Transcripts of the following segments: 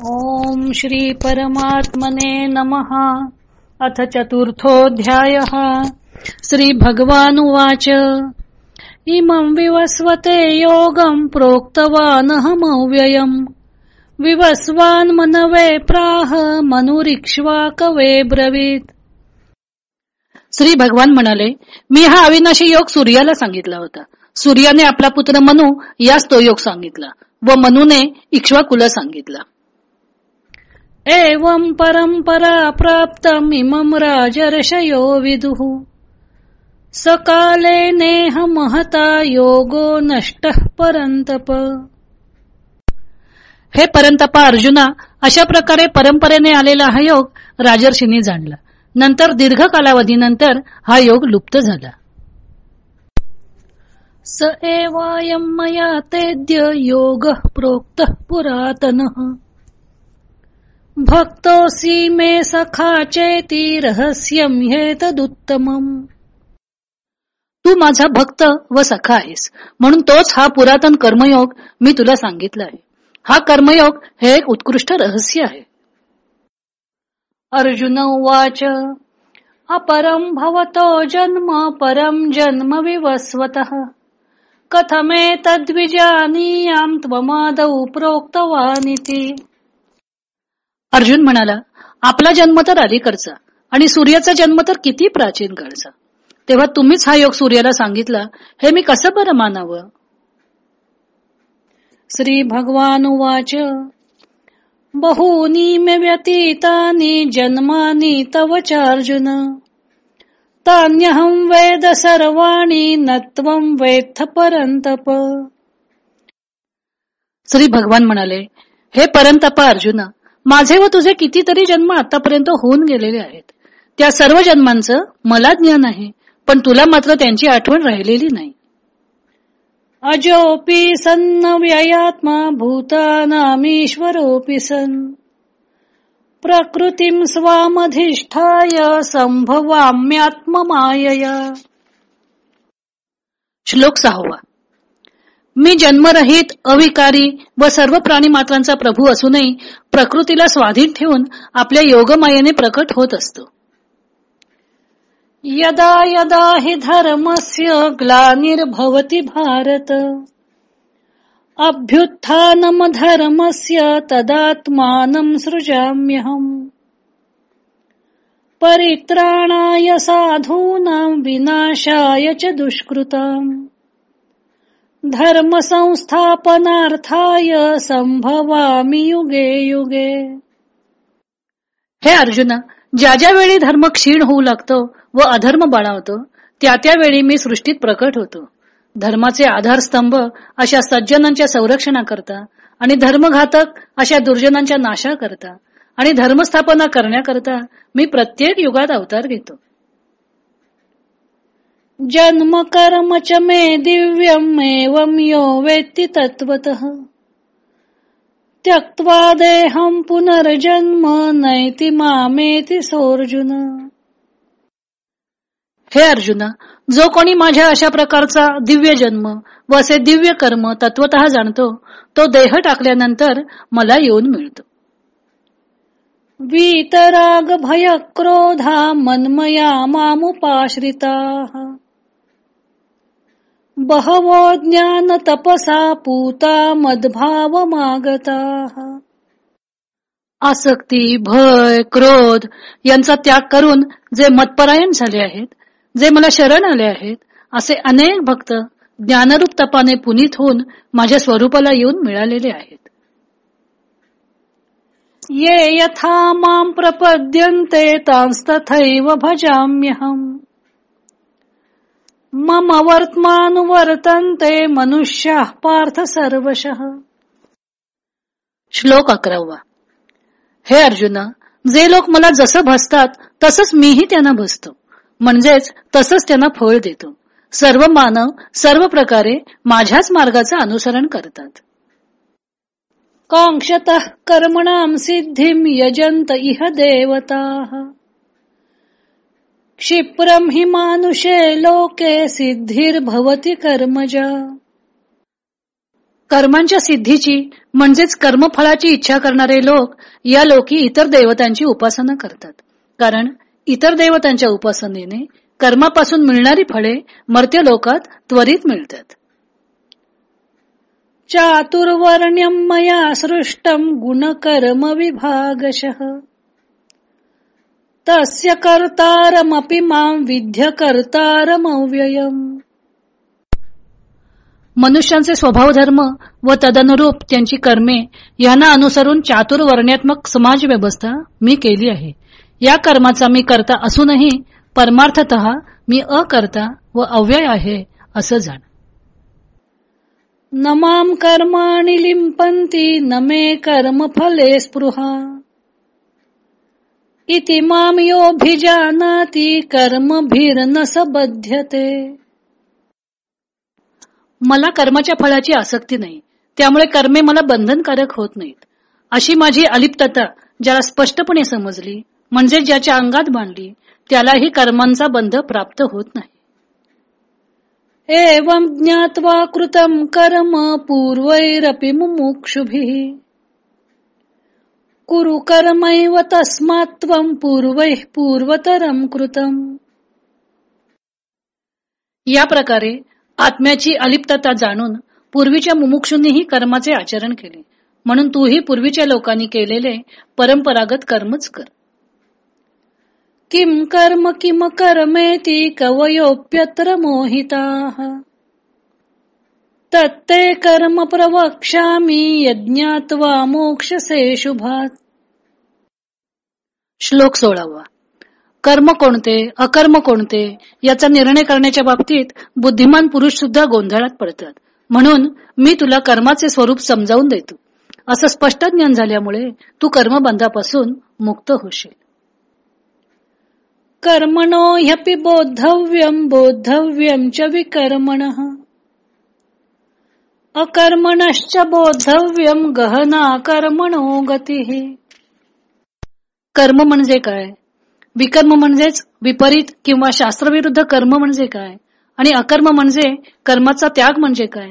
ॐ श्री परमात्मने नमः। अथ चतुर्थोऽध्यायः। श्रीभगवानुवाच इमं विवस्वते योगं प्रोक्तवानहमव्ययम्। विवस्वान् मनवे प्राह मनुरिक्ष्वाकवे ब्रवीत। श्री भगवान म्हणाले मी हा अविनाशी योग सूर्याला सांगितला होता. सूर्याने आपला पुत्र मनू यास तो योग सांगितला व मनुने इक्ष्वाकुला सांगितला. एवं परंपरा प्राप्तमिमं राजर्षयो विदुः। सकाले नेह महता योगो नष्ट परंतप हे परंतपा अर्जुना अशा प्रकारे परंपरेने आलेला हा योग राजर्षीने जाणला. नंतर दीर्घ कालावधीनंतर हा योग लुप्त झाला. स एवायम मया तेद्य योग प्रोक्त पुरातनः। भक्तोसी मे सखा चेती रहस्यम हेतदुत्तमम। तू माझा भक्त व सखा आहेस म्हणून तोच हा पुरातन कर्मयोग मी तुला सांगितला आहे हा कर्मयोग हे एक उत्कृष्ट रहस्य आहे. अर्जुन उवाच अपरम भवतो जन्म परम जन्म विवस्वत। कथमे तद्विजानीयाम त्वमादौ प्रोक्तवानिती। अर्जुन म्हणाला आपला जन्म तर अलीकडचा आणि सूर्याचा जन्म तर किती प्राचीन काळचा. तेव्हा तुम्हीच हा योग सूर्याला सांगितला हे मी कसं बरं मानावं? श्री भगवान उवाच बहूनी मे व्यतीतानि जन्मानी तव चार्जुन। तान्यहं वेद सर्वाणी नत्वं वेथ परंतप श्री भगवान म्हणाले हे परंतप अर्जुना माझे व तुझे कितीतरी जन्म आतापर्यंत होऊन गेलेले आहेत. त्या सर्व जन्मांचं मला ज्ञान आहे पण तुला मात्र त्यांची आठवण राहिलेली नाही. अजोपी सन्न व्ययात्मा भूतानामीश्वरोपी सन प्रकृतीम स्वामधिष्ठाय संभवाम्यात्ममायया. श्लोक सहावा. मी जन्मरहित अविकारी व सर्व प्राणी मात्रांचा प्रभू असूनही प्रकृतीला स्वाधीन ठेवून आपल्या योगमायेने प्रकट होत असतो. यदा यदा हि धर्मस्य ग्लानिर्भवति भारत. अभ्युत्थानम धर्मस्य तदात्मानं सृजाम्यहम्. परित्राणाय साधूनां विनाशाय च दुष्कृताम्. धर्म संस्थापनार्थाय संभवामी युगे युगे। हे अर्जुना ज्या ज्या वेळी धर्म क्षीण होऊ लागतो व अधर्म बळावतो त्या त्या वेळी मी सृष्टीत प्रकट होतो. धर्माचे आधारस्तंभ अशा सज्जनांच्या संरक्षणाकरता आणि धर्मघातक अशा दुर्जनांच्या नाशा करता आणि धर्मस्थापना करण्याकरता मी प्रत्येक युगात अवतार घेतो. जन्म कर्म च मे दिव्यम एवं यो वेत्ति तत्वतः त्यक्त्वा देहं पुनर्जन्म नैति मामेति सोर्जुन हे अर्जुना जो कोणी माझ्या अशा प्रकारचा दिव्य जन्म व असे दिव्य कर्म तत्वत जाणतो तो देह टाकल्यानंतर मला येऊन मिळतो. वीतराग भय क्रोधा मन्मया मामुपाश्रिता। बहवो ज्ञान तपसा पूता मदभाव मागता आसक्ती भय क्रोध यांचा त्याग करून जे मतपरायण झाले आहेत जे मला शरण आले आहेत असे अनेक भक्त ज्ञानरूप तपाने पुनीत होऊन माझ्या स्वरूपाला येऊन मिळालेले आहेत. ये यथा माम प्रपद्यन्ते तांस्तथैव भजाम्यहम्. मम वर्तमानुवर्तन्ते मनुष्य पार्थ सर्वशः। श्लोक अकरावा। हे अर्जुना जे लोक मला जसं भसतात तसंच मीही त्यांना भसतो. म्हणजेच तसंच त्यांना फळ देतो. सर्व मानव सर्व प्रकारे माझ्याच मार्गाचं अनुसरण करतात. कांक्षत कर्मणाम सिद्धिम यजंत इह देवता। क्षिप्रम हि मानुषे लोके सिद्धिर्भवती कर्मजा. कर्मांच्या सिद्धीची म्हणजेच कर्मफळाची इच्छा करणारे लोक या लोकी इतर देवतांची उपासना करतात. कारण इतर देवतांच्या उपासनेने कर्मापासून मिळणारी फळे मर्त्य लोकात त्वरित मिळतात. चातुर्वर्ण्यम मया सृष्टम गुणकर्म विभागशः. तस्य कर्तारमपि मां विद्य कर्तारमव्ययम। मनुष्यांचे स्वभाव धर्म व तदनुरूप त्यांची कर्मे यांना अनुसरून चातुर्वर्ण्यात्मक समाज व्यवस्था मी केली आहे. या कर्माचा मी करता असूनही परमार्थत मी अकर्ता व अव्यय आहे असं जाण. नमाम कर्माणि लिंपंती न मे कर्म फले स्पृहा। इति माम योभिजानाती कर्म भीर न सबध्यते मला कर्माच्या फळाची आसक्ती नाही त्यामुळे कर्मे मला बंधनकारक होत नाहीत. अशी माझी अलिप्तता ज्याला स्पष्टपणे समजली म्हणजे ज्याच्या अंगात बांधली त्यालाही कर्मांचा बंध प्राप्त होत नाही. एवं ज्ञात्वा कृतम कर्म पूर्वैरपि मुमुक्षुभिः। कुरु कर्मैव तस्मात् पूर्वै पूर्वैः पूर्वतरम कृतम। या प्रकारे आत्म्याची अलिप्तता जाणून पूर्वीच्या मुमुक्षूंनीही कर्माचे आचरण केले. म्हणून तूही पूर्वीच्या लोकांनी केलेले परंपरागत कर्मच कर. किम कर्म किम कर्मेती कवयोप्यत्र मोहिता। तत्ते कर्म प्रवक्ष्यामी यज्ञात्वा मोक्षसे शुभात। श्लोक सोळावा. कर्म कोणते अकर्म कोणते याचा निर्णय करण्याच्या बाबतीत बुद्धिमान पुरुष सुद्धा गोंधळात पडतात. म्हणून मी तुला कर्माचे स्वरूप समजावून देतो. असं स्पष्ट ज्ञान झाल्यामुळे तू कर्मबंधापासून मुक्त होशील. कर्मणो ह्यपि बोद्धव्यम बोद्धव्यम च विकर्मण। अकर्मणश्च बोधव्यम गहना कर्मणो गती. कर्म म्हणजे काय? विकर्म म्हणजेच विपरीत किंवा शास्त्रविरुद्ध कर्म म्हणजे काय? आणि अकर्म म्हणजे कर्माचा त्याग म्हणजे काय?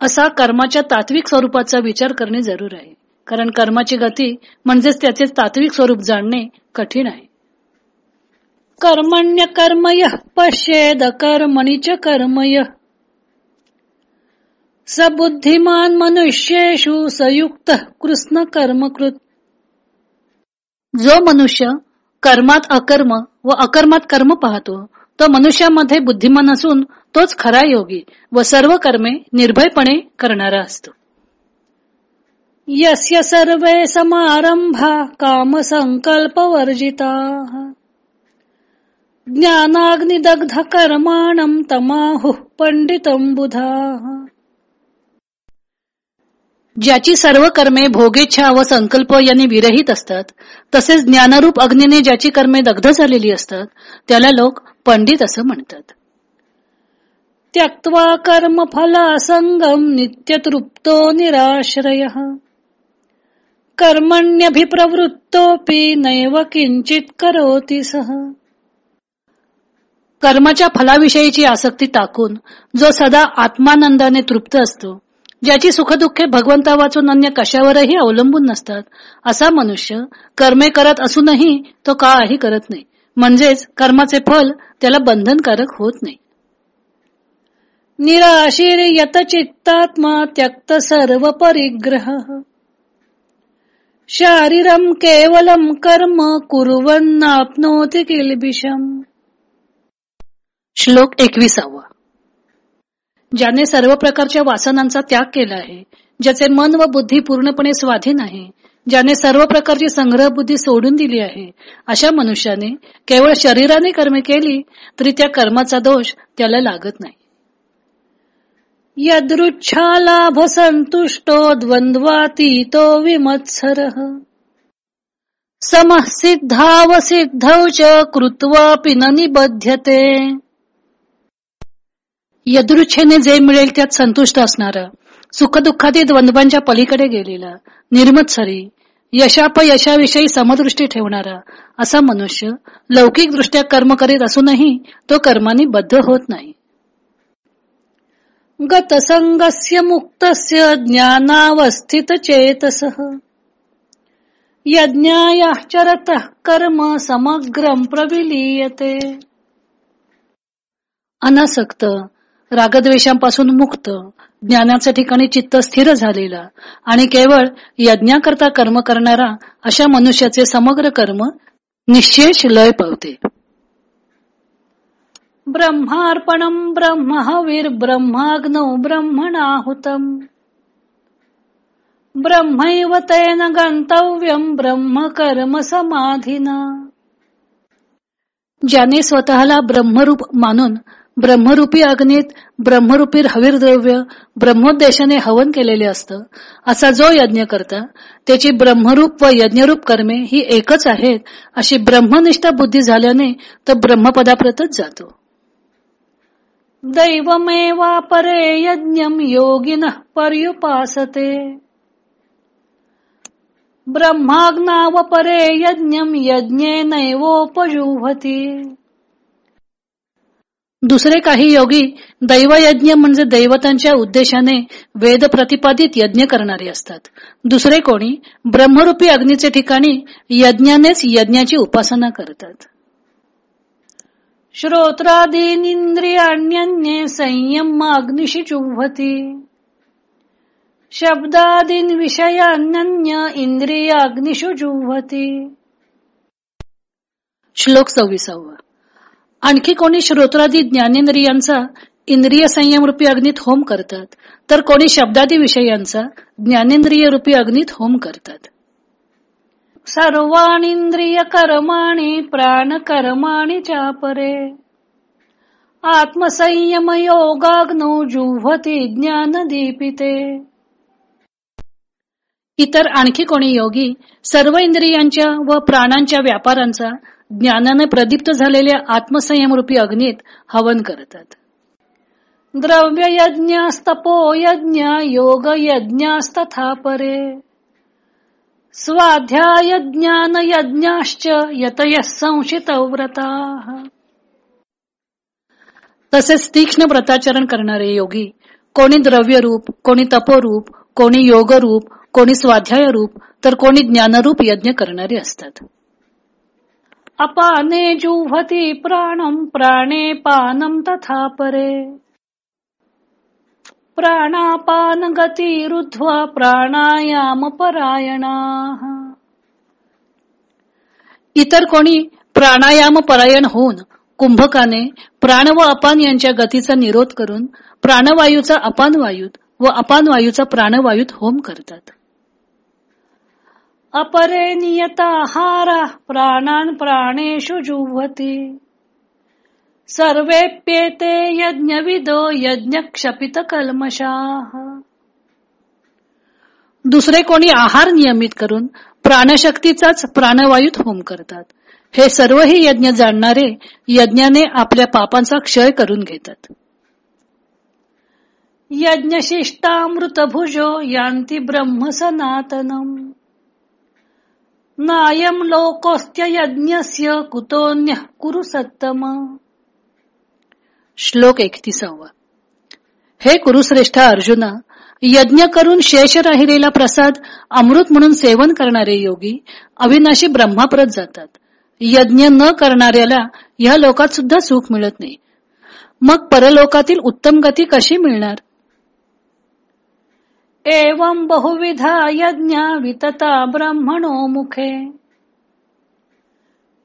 असा कर्माच्या तात्विक स्वरूपाचा विचार करणे जरूर आहे. कारण कर्माची गती म्हणजेच त्याचे तात्विक स्वरूप जाणणे कठीण आहे. कर्मण्य कर्मय पश्येद कर्मणीच च कर्मय. सबुद्धिमान मनुष्येषु संयुक्त कृष्ण कर्मकृत जो मनुष्य कर्मात अकर्म व अकर्मात कर्म पाहतो तो मनुष्यामध्ये बुद्धिमान असून तोच खरा योगी व सर्व कर्मे निर्भयपणे करणारा असतो. यस्य सर्वे समारंभा काम संकल्प वर्जिता ज्ञानाग्निदग्ध कर्माणम तमाहु पंडितम बुधा। ज्याची सर्व कर्मे भोगेच्छा व संकल्प यांनी विरहित असतात तसेच ज्ञानरूप अग्नीने ज्याची कर्मे दग्ध झालेली असतात त्याला लोक पंडित असं म्हणतात. त्यक्त्वा कर्म फला नित्य नित्यतृप्तो निराश्रय। कर्मण्यभिप्रवृत्तोपि नैव किंचित करोति सह कर्माच्या फलाविषयीची आसक्ती टाकून जो सदा आत्मानंदाने तृप्त असतो ज्याची सुखदुःखे भगवंता वाचून अन्य कशावरही अवलंबून नसतात असा मनुष्य कर्मे करत असूनही तो काही करत नाही. म्हणजेच कर्माचे फल त्याला बंधनकारक होत नाही. निराशीर यत चित्तात्मा त्यक्त सर्व परिग्रह. शारीरम केवलम कर्म कुर्वन्नाप्नोति किलबिषम. श्लोक एकविसावा. ज्याने सर्व प्रकारच्या वासनांचा त्याग केला आहे ज्याचे मन व बुद्धी पूर्णपणे स्वाधीन आहे ज्याने सर्व प्रकारची संग्रह बुद्धी सोडून दिली आहे अशा मनुष्याने केवळ शरीराने कर्मे केली तरी त्या कर्माचा दोष त्याला लागत नाही. यदृच्छा लाभ संतुष्टो द्वंद्वातीतो विमत्सर। समसिद्धावसिद्धौ च कृत्वापि न निबध्यते। यदृच्छेने जे मिळेल त्यात संतुष्ट असणार सुखदुःखादी द्वंद्वांच्या पलीकडे गेलेलं निर्मत्सरी यशापयशाविषयी समदृष्टी ठेवणारा असा मनुष्य लौकिक दृष्ट्या कर्म करीत असूनही तो कर्माने बद्ध होत नाही. गतसंगस्य मुक्तस्य ज्ञानावस्थित चेतस. यज्ञायाचरत कर्म समग्रम प्रविलीयते. अनासक्त रागद्वेषांपासून मुक्त ज्ञानाच्या ठिकाणी चित्त स्थिर झालेला आणि केवळ यज्ञाकरता कर्म करणारा अशा मनुष्याचे समग्र कर्म निश्चेष लय पावते. ब्रह्मार्पण ब्रह्म हवीर ब्रह्माग्नौ ब्रह्मणाहुतम. ब्रह्मैव तेन गंतव्यम ब्रह्म कर्म समाधीना. ज्याने स्वतःला ब्रह्मरूप मानून ब्रह्मरूपी अग्नीत ब्रह्मरूपी हवीर द्रव्य ब्रह्मोद्देशाने हवन केलेले असतं. असा जो यज्ञ करता त्याची ब्रह्मरूप व यज्ञरूप कर्मे ही एकच आहेत अशी ब्रह्मनिष्ठ बुद्धी झाल्याने तो ब्रह्मपदाप्रतच जातो. दैवमेवा परे यज्ञम योगिन पर्युपासते। ब्रह्माग्नाव परे यज्ञम यज्ञे नैवोपजुहती दुसरे काही योगी दैवयज्ञ म्हणजे दैवतांच्या उद्देशाने वेद प्रतिपादित यज्ञ करणारे असतात. दुसरे कोणी ब्रह्मरूपी अग्नीचे ठिकाणी यज्ञानेच यज्ञाची उपासना करतात. श्रोत्रादीनिंद्रियाण्यन्ये संयम अग्निशी चुंभती शब्दादीन विषयान्य इंद्रियाग्निशु जुव्हती श्लोक सव्वीसावा। आणखी कोणी श्रोत्रादी ज्ञानेंद्रियांचा इंद्रिय संयम रूपी अग्नीत होम करतात तर कोणी शब्दादी विषयांचा ज्ञानेंद्रिय रूपी अग्नीत होम करतात. सर्वानिंद्रिय कर्माणी प्राण कर्माणी चापरे. आत्मसंयम योगाग्नो जुव्हती ज्ञान दीपिते. इतर आणखी कोणी योगी सर्व इंद्रियांच्या व प्राणांच्या व्यापारांचा ज्ञानाने प्रदीप्त झालेल्या आत्मसंयमरूपी अग्नीत हवन करतात. द्रव्य यज्ञास्तपो यज्ञ योग यज्ञास्तथा परे स्वाध्याय ज्ञान यज्ञाश्च यतय संशित व्रता तसेच तीक्ष्ण व्रताचरण करणारे योगी कोणी द्रव्य रूप कोणी तपोरूप कोणी योगरूप कोणी स्वाध्याय रूप तर कोणी ज्ञानरूप यज्ञ करणारे असतात. अपाने जुह्वती प्राणम प्राणे पानम तथा परे। प्राणापान गती रुध्वा प्राणायाम परायणा इतर कोणी प्राणायाम परायण होऊन कुंभकाने प्राण व अपान यांच्या गतीचा निरोध करून प्राणवायूचा अपान वायूत व अपान वायूचा प्राणवायूत होम करतात। अपरे नियताहारा प्राणान प्राणेषु जुह्वती। सर्वेप्येते यज्ञविदो यज्ञ क्षपित दुसरे कोणी आहार नियमित करून प्राणशक्तीचाच प्राणवायूत होम करतात. हे सर्वही यज्ञ जाणणारे यज्ञाने आपल्या पापांचा क्षय करून घेतात. यज्ञशिष्टामृतभुजो यांती ब्रह्म सनातनम। नायम लोकोस्त्य यज्ञस्य कुतोन्य कुरु सत्तम। श्लोक एकतीसावा। हे कुरुश्रेष्ठ अर्जुना यज्ञ करून शेष राहिलेला प्रसाद अमृत म्हणून सेवन करणारे योगी अविनाशी ब्रह्माप्रत जातात. यज्ञ न करणाऱ्याला या लोकात सुद्धा सुख मिळत नाही. मग परलोकातील उत्तम गती कशी मिळणार? एवं बहुविधा यज्ञ वितता ब्रह्मणो मुखे।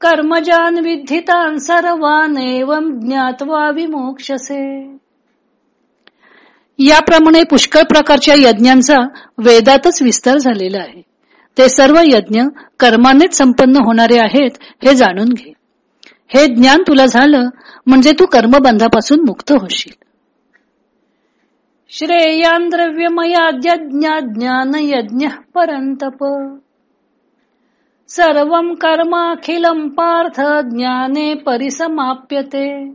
कर्मजान विद्धितान सर्वान एवं ज्ञात्वा विमोक्षसे। याप्रमाणे पुष्कळ प्रकारच्या यज्ञांचा वेदातच विस्तार झालेला आहे. ते सर्व यज्ञ कर्मानेच संपन्न होणारे आहेत हे जाणून घे. हे ज्ञान तुला झालं म्हणजे तू कर्मबंधापासून मुक्त होशील. श्रेयान ज्ञान यज्ञ परंतप सर्व कर्माखिलम पार्थ ज्ञाने परिसमाप्यते।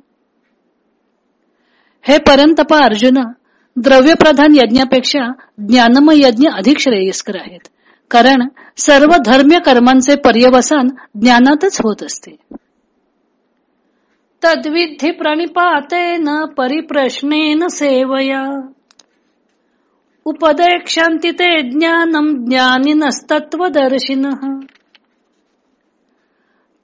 हे परंतप अर्जुन द्रव्यप्रधान यज्ञापेक्षा ज्ञानमय यज्ञ अधिक श्रेयस्कर आहेत कारण सर्व धर्म्य कर्मांचे पर्यवसान ज्ञानातच होत असते। तद्विधी प्रणिपातेन परिप्रश्नेन सेवया। उपदेक्षांती ते ज्ञानम ज्ञानिनस्तत्वदर्शिन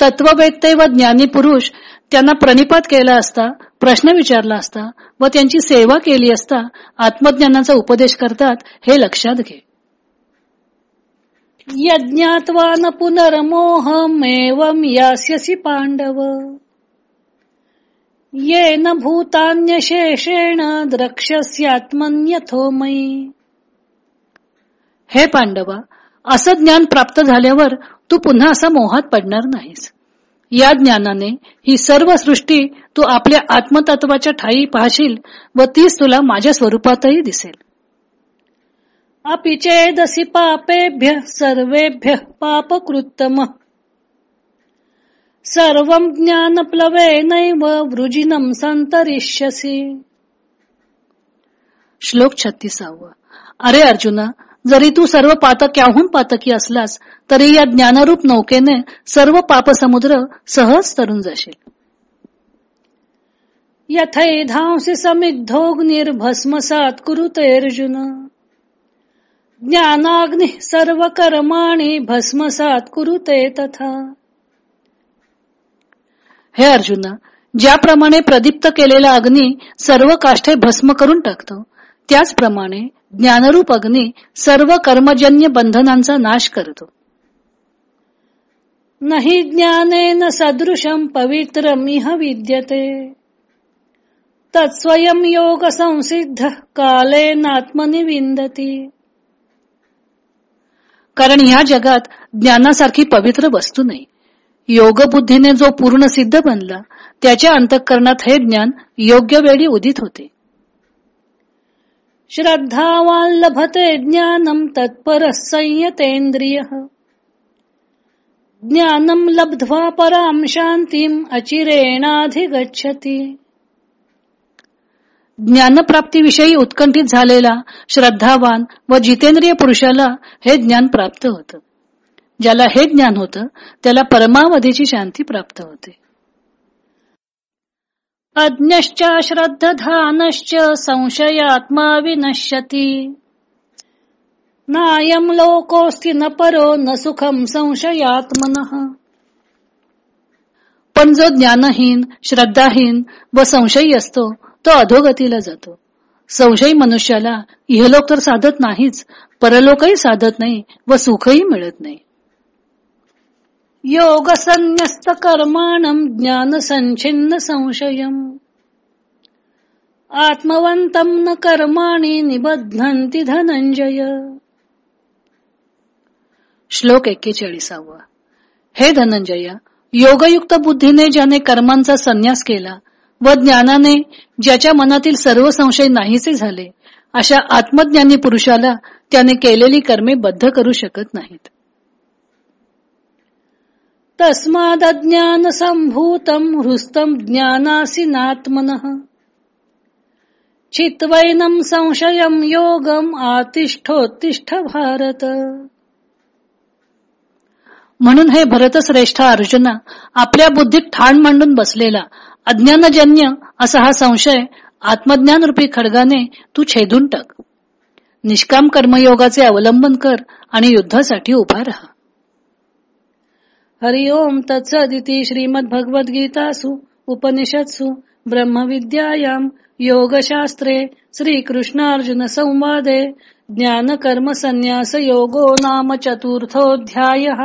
तत्ववेत्ते व ज्ञानी पुरुष त्यांना प्रणिपात केला असता प्रश्न विचारला असता व त्यांची सेवा केली असता आत्मज्ञानाचा उपदेश करतात हे लक्षात घे. यज्ञात्वा न पुनर्मोहमेवं यास्यसि पांडव। येन भूतान्यशेषेण द्रक्ष्यस्यात्मन्यथोमयी हे पांडवा असं ज्ञान प्राप्त झाल्यावर तू पुन्हा असा मोहात पडणार नाहीस. या ज्ञानाने ही सर्व सृष्टी तू आपल्या आत्मतत्वाच्या ठाई पाहशील व तीच तुला माझ्या स्वरूपातही दिसेल. अपिचेदसी पापेभ्य सर्वेभ्य पापकृत्तम। सर्व ज्ञानप्लवेनैव वृजिनम संतरिष्यसी श्लोक छत्तीसाव। अरे अर्जुना जरी तू सर्व पातक्याहून पातकी असलास तरी या ज्ञानरूप नौकेने सर्व पापसमुद्र सहज तरून जाशील। यथैधांसी समिग्धोग्निर्भस्मसात कुरुते अर्जुन। ज्ञानाग्नि सर्व कर्माणी भस्मसात् कुरुते तथा। हे अर्जुना ज्याप्रमाणे प्रदीप्त केलेला अग्नी सर्व काष्ठे भस्म करून टाकतो त्याचप्रमाणे ज्ञानरूप अग्नी सर्व कर्मजन्य बंधनांचा नाश करतो. नाही ज्ञानेन सदृशम पवित्रमिह विद्यते। तत्स्वयं योग संसिद्ध कालेनात्मनि विंदती कारण ह्या जगात ज्ञानासारखी पवित्र वस्तू नाही. योग बुद्धीने जो पूर्ण सिद्ध बनला त्याच्या अंतःकरणात हे ज्ञान योग्य वेळी उदित होते. श्रद्धावान लभते ज्ञानम तत्पर संयतेंद्रिय ज्ञानम लब्ध्वा पराम शांतीम अचिरेणाधिगच्छती। ज्ञानप्राप्तीविषयी उत्कंठित झालेला श्रद्धावान व जितेंद्रिय पुरुषाला हे ज्ञान प्राप्त होतं. ज्याला हे ज्ञान होतं त्याला परमावधीची शांती प्राप्त होते. अज्ञश्च श्रद्धानश्च संशयात्मा विनश्यती। नायम लोकोस्ति न परो न सुखम संशयात्मन। पण जो ज्ञानहीन श्रद्धाहीन व संशयी असतो तो अधोगतीला जातो. संशयी मनुष्याला इहलोक तर साधत नाहीच परलोकही साधत नाही व सुखही मिळत नाही. योग संन्यस्त कर्माणम ज्ञान संचिन्न संशयम आत्मवंतम न कर्माणी निबध्नंती धनंजय श्लोक एक्केचाळीसावा। हे धनंजय योगयुक्त बुद्धीने ज्याने कर्मांचा संन्यास केला व ज्ञानाने ज्याच्या मनातील सर्व संशय नाहीसे झाले अशा आत्मज्ञानी पुरुषाला त्याने केलेली कर्मे बद्ध करू शकत नाहीत. तस्मादज्ञान संभूतम हृस्तम ज्ञानासी नात्मन चित्वैनम संशयम योगम आतिष्ठोत्तिष्ठ भारत म्हणून हे भरतश्रेष्ठ अर्जुना आपल्या बुद्धीत ठाण मांडून बसलेला अज्ञानजन्य असा हा संशय आत्मज्ञान रूपी खडगाने तू छेदून टाक. निष्काम कर्मयोगाचे अवलंबन कर आणि युद्धासाठी उभा राहा. हरि ओम तत्सदिती श्रीमद्भगवद्गीतासु उपनिषत्सु ब्रह्मविद्यायां योगशास्त्रे श्रीकृष्णार्जुनसंवादे संवादे संन्यास योगो नाम चतुर्थोऽध्यायः।